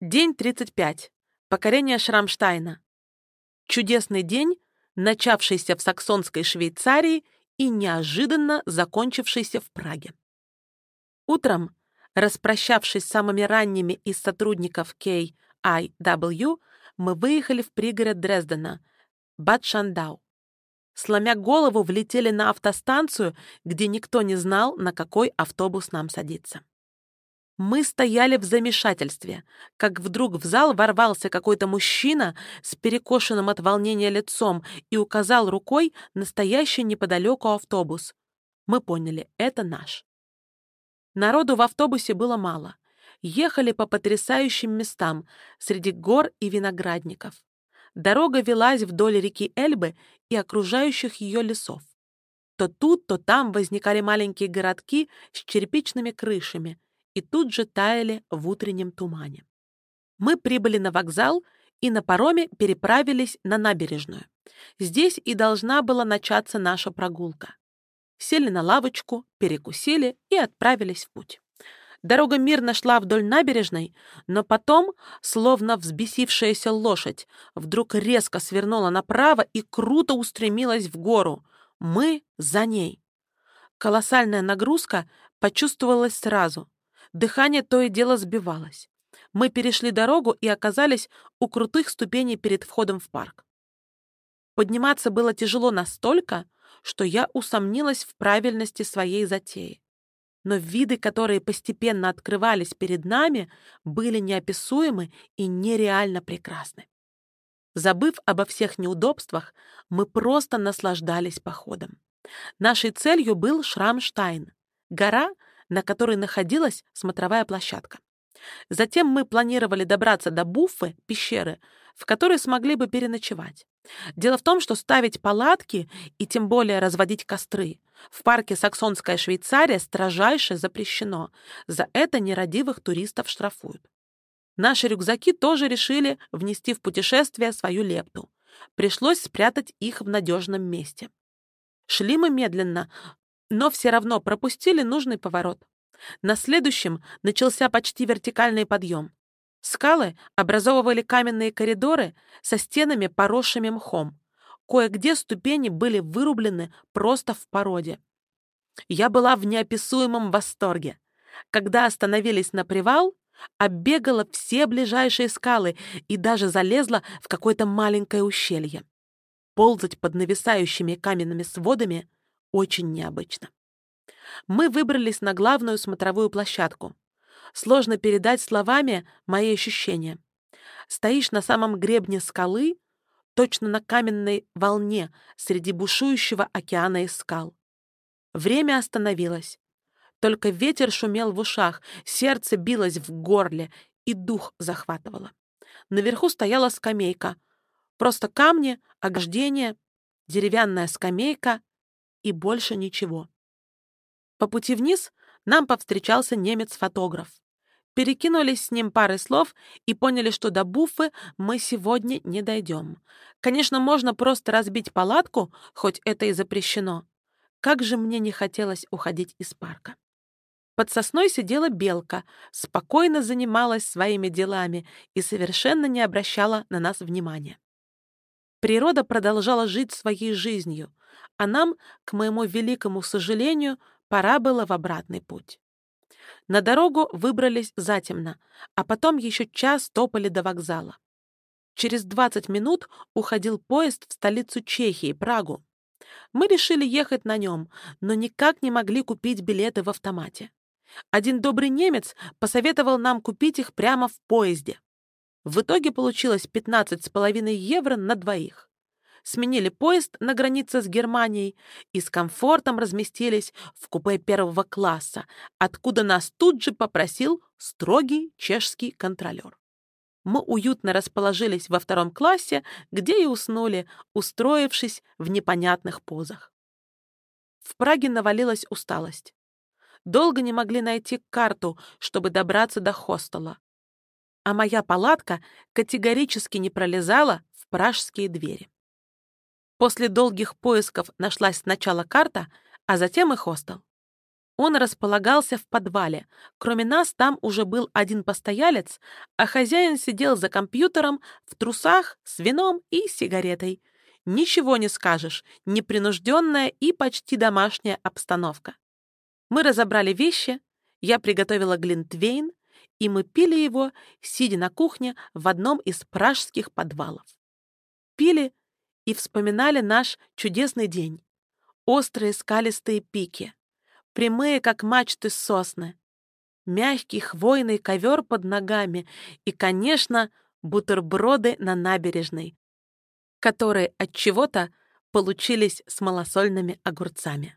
День 35. Покорение Шрамштайна. Чудесный день, начавшийся в саксонской Швейцарии и неожиданно закончившийся в Праге. Утром, распрощавшись с самыми ранними из сотрудников KIW, мы выехали в пригород Дрездена, Бад Шандау. Сломя голову, влетели на автостанцию, где никто не знал, на какой автобус нам садиться. Мы стояли в замешательстве, как вдруг в зал ворвался какой-то мужчина с перекошенным от волнения лицом и указал рукой настоящий неподалеку автобус. Мы поняли, это наш. Народу в автобусе было мало. Ехали по потрясающим местам, среди гор и виноградников. Дорога велась вдоль реки Эльбы и окружающих ее лесов. То тут, то там возникали маленькие городки с черепичными крышами — и тут же таяли в утреннем тумане. Мы прибыли на вокзал и на пароме переправились на набережную. Здесь и должна была начаться наша прогулка. Сели на лавочку, перекусили и отправились в путь. Дорога мирно шла вдоль набережной, но потом, словно взбесившаяся лошадь, вдруг резко свернула направо и круто устремилась в гору. Мы за ней. Колоссальная нагрузка почувствовалась сразу. Дыхание то и дело сбивалось. Мы перешли дорогу и оказались у крутых ступеней перед входом в парк. Подниматься было тяжело настолько, что я усомнилась в правильности своей затеи. Но виды, которые постепенно открывались перед нами, были неописуемы и нереально прекрасны. Забыв обо всех неудобствах, мы просто наслаждались походом. Нашей целью был Шрамштайн, гора, на которой находилась смотровая площадка. Затем мы планировали добраться до Буффы, пещеры, в которой смогли бы переночевать. Дело в том, что ставить палатки и тем более разводить костры в парке Саксонская Швейцария строжайше запрещено. За это нерадивых туристов штрафуют. Наши рюкзаки тоже решили внести в путешествие свою лепту. Пришлось спрятать их в надежном месте. Шли мы медленно, но все равно пропустили нужный поворот. На следующем начался почти вертикальный подъем. Скалы образовывали каменные коридоры со стенами, поросшими мхом. Кое-где ступени были вырублены просто в породе. Я была в неописуемом восторге. Когда остановились на привал, оббегала все ближайшие скалы и даже залезла в какое-то маленькое ущелье. Ползать под нависающими каменными сводами очень необычно. Мы выбрались на главную смотровую площадку. Сложно передать словами мои ощущения. Стоишь на самом гребне скалы, точно на каменной волне среди бушующего океана из скал. Время остановилось. Только ветер шумел в ушах, сердце билось в горле и дух захватывало. Наверху стояла скамейка. Просто камни, ограждение, деревянная скамейка и больше ничего. По пути вниз нам повстречался немец-фотограф. Перекинулись с ним парой слов и поняли, что до Буфы мы сегодня не дойдем. Конечно, можно просто разбить палатку, хоть это и запрещено. Как же мне не хотелось уходить из парка. Под сосной сидела белка, спокойно занималась своими делами и совершенно не обращала на нас внимания. Природа продолжала жить своей жизнью, а нам, к моему великому сожалению, пора было в обратный путь. На дорогу выбрались затемно, а потом еще час топали до вокзала. Через 20 минут уходил поезд в столицу Чехии, Прагу. Мы решили ехать на нем, но никак не могли купить билеты в автомате. Один добрый немец посоветовал нам купить их прямо в поезде. В итоге получилось 15,5 евро на двоих сменили поезд на границе с Германией и с комфортом разместились в купе первого класса, откуда нас тут же попросил строгий чешский контролер. Мы уютно расположились во втором классе, где и уснули, устроившись в непонятных позах. В Праге навалилась усталость. Долго не могли найти карту, чтобы добраться до хостела. А моя палатка категорически не пролезала в пражские двери. После долгих поисков нашлась сначала карта, а затем и хостел. Он располагался в подвале. Кроме нас, там уже был один постоялец, а хозяин сидел за компьютером в трусах с вином и сигаретой. Ничего не скажешь, непринужденная и почти домашняя обстановка. Мы разобрали вещи, я приготовила глинтвейн, и мы пили его, сидя на кухне в одном из пражских подвалов. Пили и вспоминали наш чудесный день. Острые скалистые пики, прямые, как мачты сосны, мягкий хвойный ковер под ногами и, конечно, бутерброды на набережной, которые от чего-то получились с малосольными огурцами.